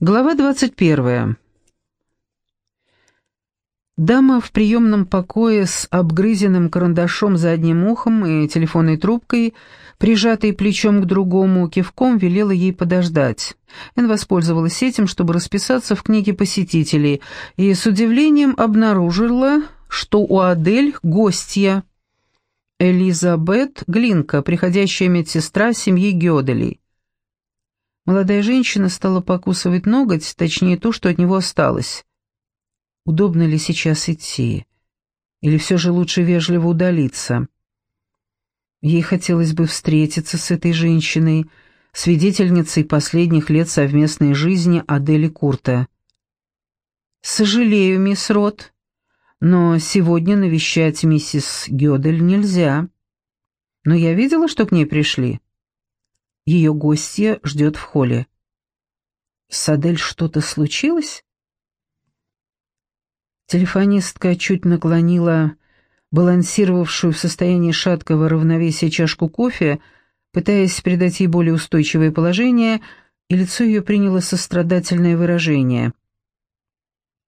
Глава 21. Дама в приемном покое с обгрызенным карандашом за одним ухом и телефонной трубкой, прижатой плечом к другому, кивком велела ей подождать. Эн воспользовалась этим, чтобы расписаться в книге посетителей, и с удивлением обнаружила, что у Адель гостья. Элизабет Глинка, приходящая медсестра семьи Гёделей. Молодая женщина стала покусывать ноготь, точнее то, что от него осталось. Удобно ли сейчас идти? Или все же лучше вежливо удалиться? Ей хотелось бы встретиться с этой женщиной, свидетельницей последних лет совместной жизни Адели Курта. «Сожалею, мисс Рот, но сегодня навещать миссис Гёдель нельзя. Но я видела, что к ней пришли». Ее гостья ждет в холле. С Адель что-то случилось? Телефонистка чуть наклонила балансировавшую в состоянии шаткого равновесия чашку кофе, пытаясь придать ей более устойчивое положение, и лицо ее приняло сострадательное выражение.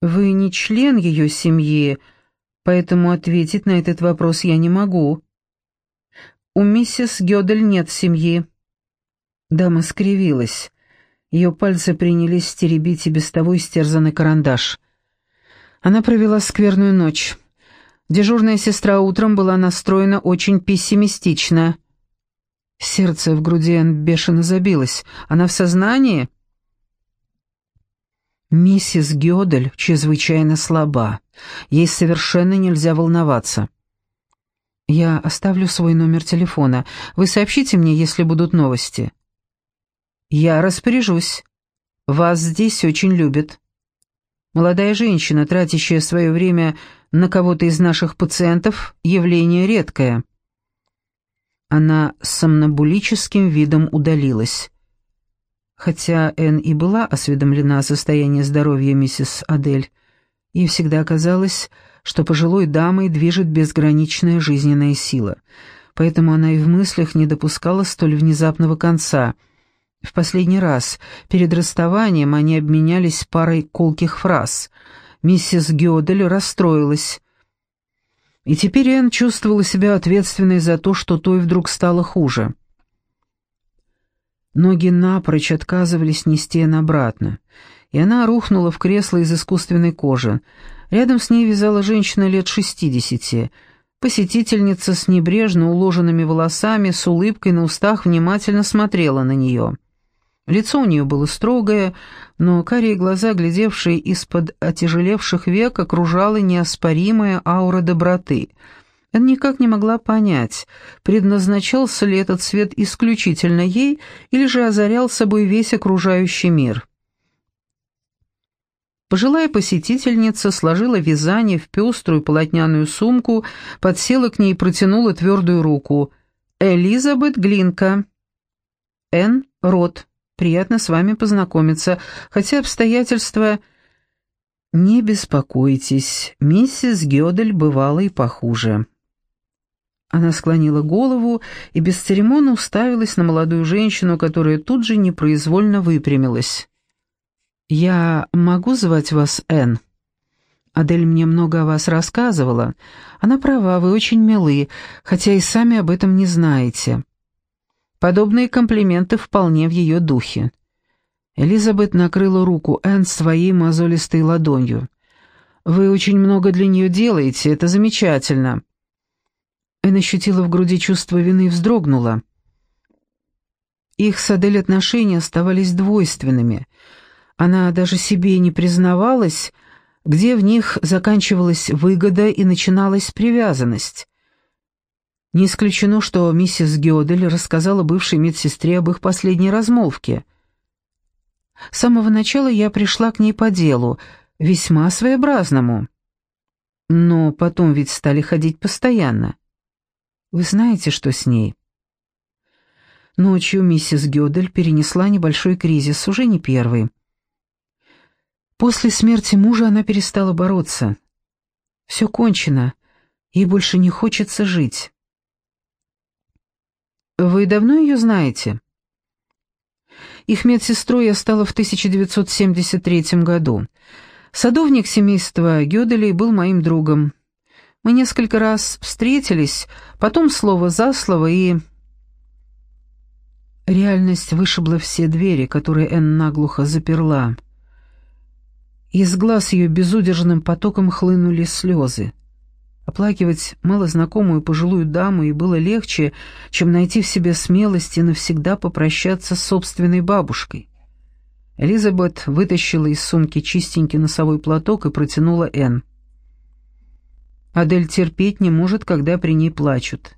«Вы не член ее семьи, поэтому ответить на этот вопрос я не могу. У миссис Гёдель нет семьи». Дама скривилась. Ее пальцы принялись теребить и без того истерзанный карандаш. Она провела скверную ночь. Дежурная сестра утром была настроена очень пессимистично. Сердце в груди Энн бешено забилось. Она в сознании? Миссис Гёдель чрезвычайно слаба. Ей совершенно нельзя волноваться. Я оставлю свой номер телефона. Вы сообщите мне, если будут новости. «Я распоряжусь. Вас здесь очень любят. Молодая женщина, тратящая свое время на кого-то из наших пациентов, явление редкое». Она с сомнобулическим видом удалилась. Хотя Энн и была осведомлена о состоянии здоровья миссис Адель, ей всегда казалось, что пожилой дамой движет безграничная жизненная сила, поэтому она и в мыслях не допускала столь внезапного конца — в последний раз, перед расставанием, они обменялись парой колких фраз. Миссис Гёдель расстроилась. И теперь Энн чувствовала себя ответственной за то, что той вдруг стало хуже. Ноги напрочь отказывались нести Энн обратно, и она рухнула в кресло из искусственной кожи. Рядом с ней вязала женщина лет шестидесяти, посетительница с небрежно уложенными волосами, с улыбкой на устах внимательно смотрела на нее. Лицо у нее было строгое, но карие глаза, глядевшие из-под отяжелевших век, окружала неоспоримая аура доброты. Она никак не могла понять, предназначался ли этот свет исключительно ей или же озарял собой весь окружающий мир. Пожилая посетительница сложила вязание в пеструю полотняную сумку, подсела к ней и протянула твердую руку. «Элизабет Глинка». «Н. Рот». Приятно с вами познакомиться, хотя обстоятельства...» «Не беспокойтесь, миссис Гёдель бывала и похуже». Она склонила голову и бесцеремонно уставилась на молодую женщину, которая тут же непроизвольно выпрямилась. «Я могу звать вас Энн?» Адель мне много о вас рассказывала. Она права, вы очень милы, хотя и сами об этом не знаете. Подобные комплименты вполне в ее духе. Элизабет накрыла руку Энн своей мозолистой ладонью. «Вы очень много для нее делаете, это замечательно». Энн ощутила в груди чувство вины и вздрогнула. Их с Адель отношения оставались двойственными. Она даже себе не признавалась, где в них заканчивалась выгода и начиналась привязанность. Не исключено, что миссис Гёдель рассказала бывшей медсестре об их последней размолвке. С самого начала я пришла к ней по делу, весьма своеобразному. Но потом ведь стали ходить постоянно. Вы знаете, что с ней? Ночью миссис Гёдель перенесла небольшой кризис, уже не первый. После смерти мужа она перестала бороться. Все кончено, ей больше не хочется жить. «Вы давно ее знаете?» Их медсестрой я стала в 1973 году. Садовник семейства Гёделей был моим другом. Мы несколько раз встретились, потом слово за слово и... Реальность вышибла все двери, которые Энн наглухо заперла. Из глаз ее безудержным потоком хлынули слезы. Оплакивать малознакомую пожилую даму и было легче, чем найти в себе смелость и навсегда попрощаться с собственной бабушкой. Элизабет вытащила из сумки чистенький носовой платок и протянула Энн. Адель терпеть не может, когда при ней плачут.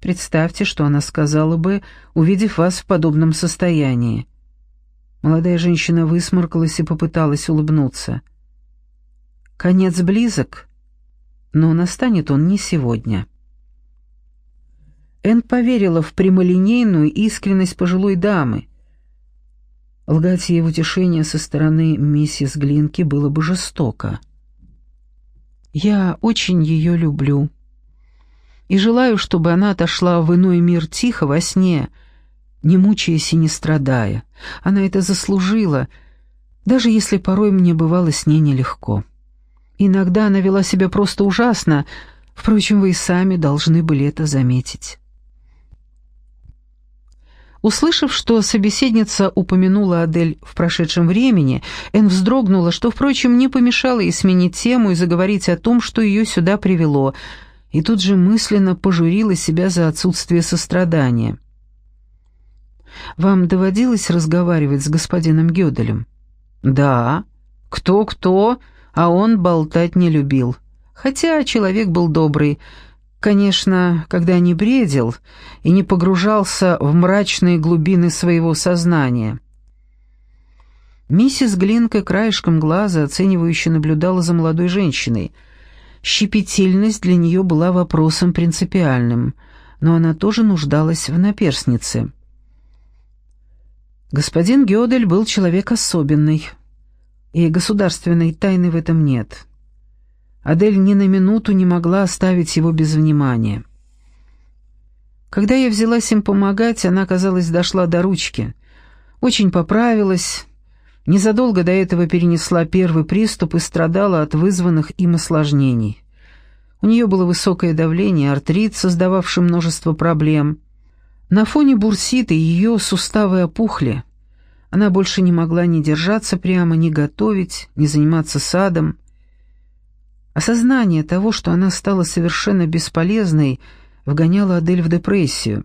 Представьте, что она сказала бы, увидев вас в подобном состоянии. Молодая женщина высморкалась и попыталась улыбнуться. «Конец близок, но настанет он не сегодня». Энн поверила в прямолинейную искренность пожилой дамы, Лгать ей в утешение со стороны миссис Глинки было бы жестоко. «Я очень ее люблю. И желаю, чтобы она отошла в иной мир тихо во сне, не мучаясь и не страдая. Она это заслужила, даже если порой мне бывало с ней нелегко. Иногда она вела себя просто ужасно, впрочем, вы и сами должны были это заметить». Услышав, что собеседница упомянула Адель в прошедшем времени, Энн вздрогнула, что, впрочем, не помешало ей сменить тему и заговорить о том, что ее сюда привело, и тут же мысленно пожурила себя за отсутствие сострадания. «Вам доводилось разговаривать с господином Гёделем?» «Да. Кто-кто, а он болтать не любил. Хотя человек был добрый». Конечно, когда не бредил и не погружался в мрачные глубины своего сознания. Миссис Глинка краешком глаза оценивающе наблюдала за молодой женщиной. Щепетильность для нее была вопросом принципиальным, но она тоже нуждалась в наперснице. Господин Гёдель был человек особенный, и государственной тайны в этом нет. Адель ни на минуту не могла оставить его без внимания. Когда я взялась им помогать, она, казалось, дошла до ручки. Очень поправилась, незадолго до этого перенесла первый приступ и страдала от вызванных им осложнений. У нее было высокое давление, артрит, создававший множество проблем. На фоне бурсита ее суставы опухли. Она больше не могла ни держаться прямо, ни готовить, ни заниматься садом. Осознание того, что она стала совершенно бесполезной, вгоняло Адель в депрессию.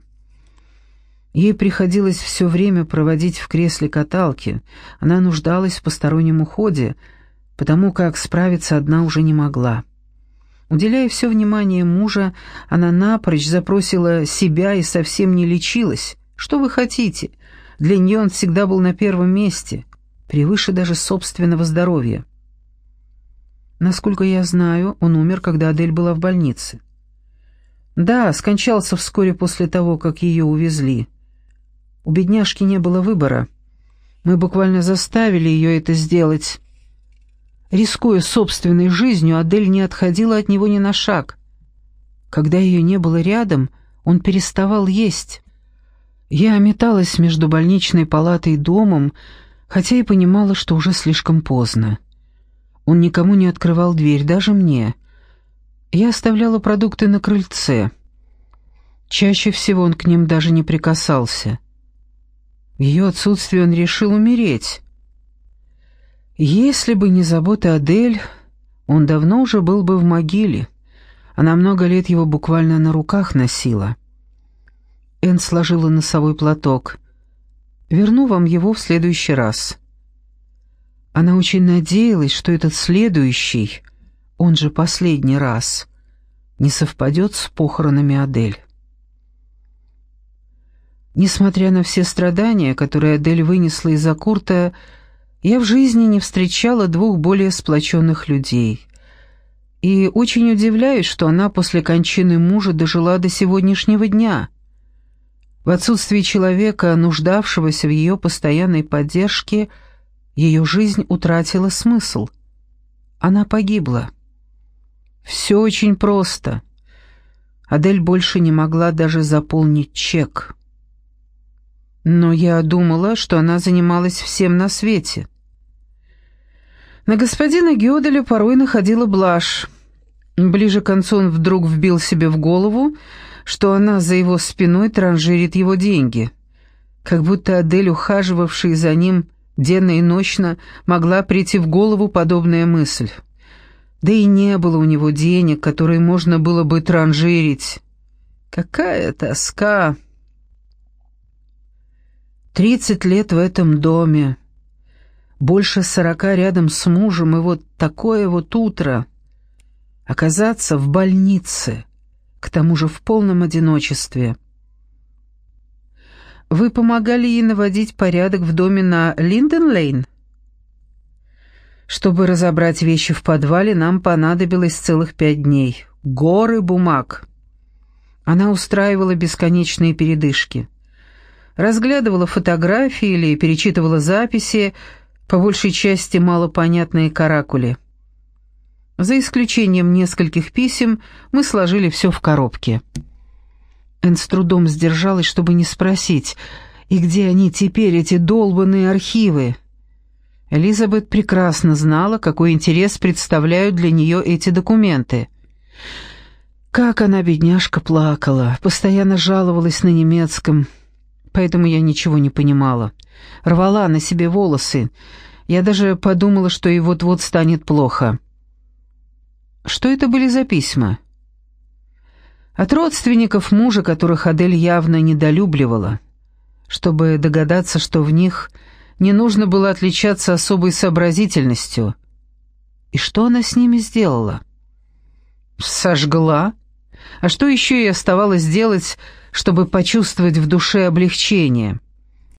Ей приходилось все время проводить в кресле каталки, она нуждалась в постороннем уходе, потому как справиться одна уже не могла. Уделяя все внимание мужа, она напрочь запросила себя и совсем не лечилась. Что вы хотите? Для нее он всегда был на первом месте, превыше даже собственного здоровья. Насколько я знаю, он умер, когда Адель была в больнице. Да, скончался вскоре после того, как ее увезли. У бедняжки не было выбора. Мы буквально заставили ее это сделать. Рискуя собственной жизнью, Адель не отходила от него ни на шаг. Когда ее не было рядом, он переставал есть. Я металась между больничной палатой и домом, хотя и понимала, что уже слишком поздно. Он никому не открывал дверь, даже мне. Я оставляла продукты на крыльце. Чаще всего он к ним даже не прикасался. В ее отсутствие он решил умереть. Если бы не забота Адель, он давно уже был бы в могиле. Она много лет его буквально на руках носила. Эн сложила носовой платок. «Верну вам его в следующий раз». Она очень надеялась, что этот следующий, он же последний раз, не совпадет с похоронами Адель. Несмотря на все страдания, которые Адель вынесла из-за Курта, я в жизни не встречала двух более сплоченных людей. И очень удивляюсь, что она после кончины мужа дожила до сегодняшнего дня. В отсутствии человека, нуждавшегося в ее постоянной поддержке, ее жизнь утратила смысл. Она погибла. Все очень просто. — Адель больше не могла даже заполнить чек. Но я думала, что она занималась всем на свете. На господина Гёделя порой находила блажь. Ближе к концу он вдруг вбил себе в голову, что она за его спиной транжирит его деньги. Как будто Адель, ухаживавшая за ним денно и ночно, могла прийти в голову подобная мысль. Да и не было у него денег, которые можно было бы транжирить. Какая тоска! Тридцать лет в этом доме, больше сорока рядом с мужем, и вот такое вот утро. Оказаться в больнице, к тому же в полном одиночестве. Вы помогали ей наводить порядок в доме на Линден-Лейн? Чтобы разобрать вещи в подвале, нам понадобилось целых пять дней. Горы бумаг. Она устраивала бесконечные передышки. Разглядывала фотографии или перечитывала записи, по большей части малопонятные каракули. За исключением нескольких писем мы сложили все в коробке. Энн с трудом сдержалась, чтобы не спросить, и где они теперь, эти долбанные архивы? Элизабет прекрасно знала, какой интерес представляют для нее эти документы. Как она, бедняжка, плакала, постоянно жаловалась на немецком, поэтому я ничего не понимала. Рвала на себе волосы. Я даже подумала, что ей вот-вот станет плохо. Что это были за письма? От родственников мужа, которых Адель явно недолюбливала. Чтобы догадаться, что в них не нужно было отличаться особой сообразительностью. И что она с ними сделала? Сожгла? А что еще ей оставалось делать, чтобы почувствовать в душе облегчение?»